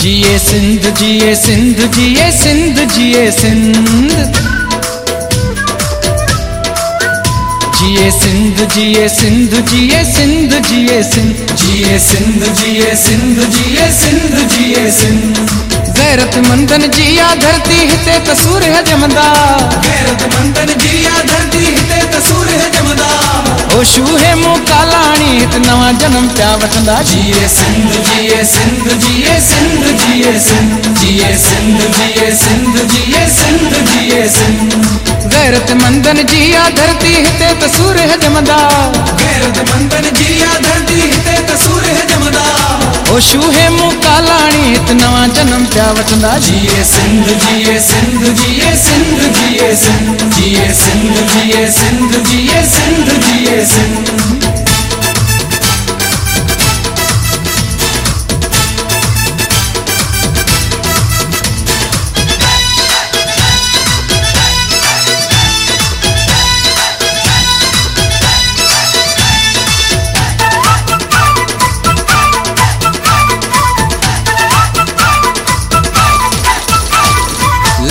जिए सिंध जिए सिंध जिए सिंध जिए सिंध। जिए सिंध जिए सिंध जिए सिंध जिए सिंध। जिए सिंध जिए सिंध जिए सिंध जिए सिंध। गैरत मंदन जिया धरती हिते कसूर है जमदा। गैरत मंदन जिया धरती हिते कसूर है जमदा। ओ शूहे हित नवा जन्म पिया वठंदा जिए सिंध जिए सिंध जिए सिंध जिए सिंध जिए सिंध जिए सिंध जिए सिंध जिए सिंध गैरत मंदन जिया धरती हिते कसूर है जमदा गैरत मंदन जिया धरती हिते कसूर है जमदा ओ शूहे मुँह कालाणी हित नवा जन्म पिया वठंदा जिए सिंध जिए सिंध जिए सिंध जिए सिंध जिए सिंध जिए सिंध जिए सिंध जिए सिंध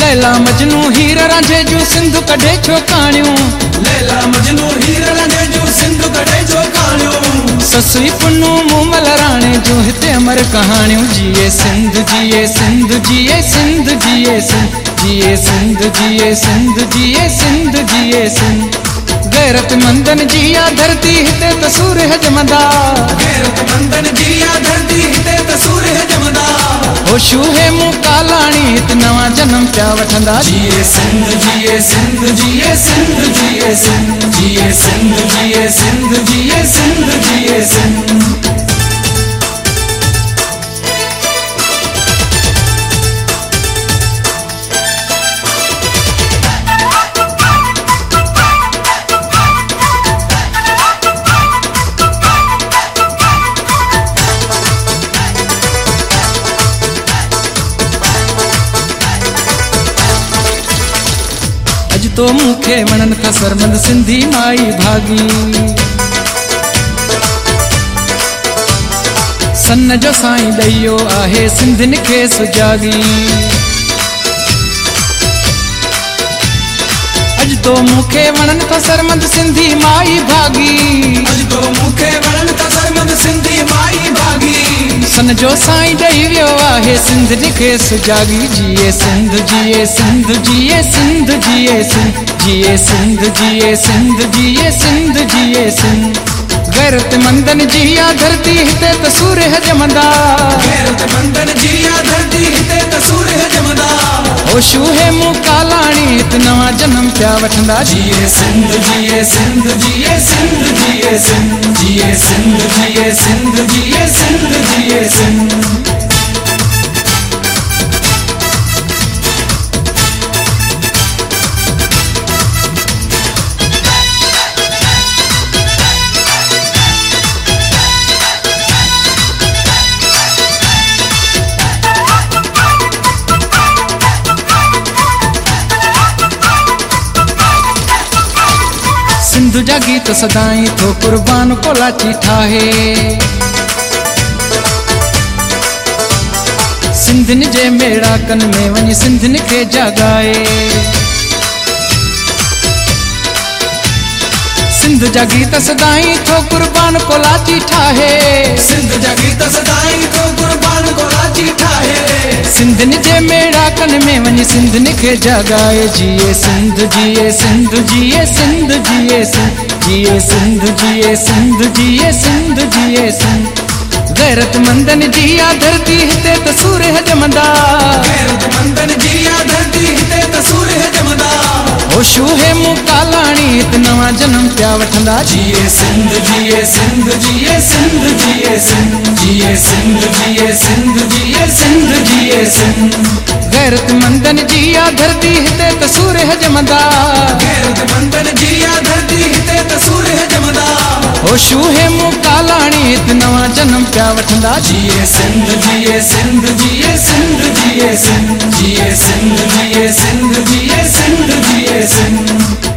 लैला मजनू हीर रांझे जूं सिंध कढे छो छोकाणियूं लैला मजनू हीर रंगे जो सिंध कढे जो काणियो। ससुई पुनू मुमल राणे जूं हिते अमर कहाणियूं। जिए सिंध जिए सिंध जिए सिंध जिए सिंध जिए सिंध जिए सिंध जिए सिंध जिए सिंध। गैरत मंदन जिया धरती हिते तसूर है जमदा। गैरत मंदन जिया धरती हिते कसूर है जमदा। ओ शूहे मुँह कालाणी वठंदा जीए सिंध जीए सिंध जीए सिंध जीए सिंध जीए सिंध जीए सिंध जीए सिंध जीए तो मूंखे मनन का सरमंद सिंधी माई भागी। सन जो साईं दयो आहे सिंधिन खे सुजागी अॼु तो मूंखे वणन खां सरमंद सिंधी माई सन जो साईं ॾेई वियो आहे सिंधिन खे सुजागी जिए सिंध जिए सिंध जिए सिंध जिए सिंध जिए सिंध जिए सिंध जिए सिंध जिए सिंध गैरत मंदन जिया धरती हिते तसूर है जमदा गैरत मंदन जिया धरती हिते कसूर है जमदा ओ शूहे मुँह कालाणी हित नवा जन्म पिया वठंदा जिए सिंध जिए सिंध जिए सिंध जिए सिंध जिए सिंध जिए सिंध सिंध जागी तो सदाई तो कुर्बान को लाची ठाहे। सिंधन जे मेड़ाकन में वनी सिंधन के जगाए। सिंध जा गीत सदाई थो कुर्बान को लाची ठाहे। सिंध जा गीत सदाई तो कुर्बान को राज़ी ठाहे। सिंधिन जे मेड़ाकन में वञी सिंधिन खे जगाए। जिए सिंध जिए सिंध जिए सिंध जिए सिंध जिए सिंध जिए सिंध जिए सिंध जिए सिंध। गैरत मंदन जिया धरती हिते तसूर है जमदा। गैरत मंदन जिया धरती हिते कसूर है जमदा। ओ शूहे मुँह कालाणी नवा जन्म पिया वठंदा जिए सिंध जिए सिंध जिए सिंध जिए सिंध जिए सिंध जिए सिंध जिए सिंध जिए सिंध गैरत मंदन जिया धरती हिते तसूर है जमदा गैरत मंदन जिया धरती हिते कसूर है जमदा ओ शूहे मुँह लाणी हिते नवां जनम पिया वठंदा जिए सिंध जिए सिंध जिए सिंध जिए सिंध जिए सिंध जिए सिंध जिए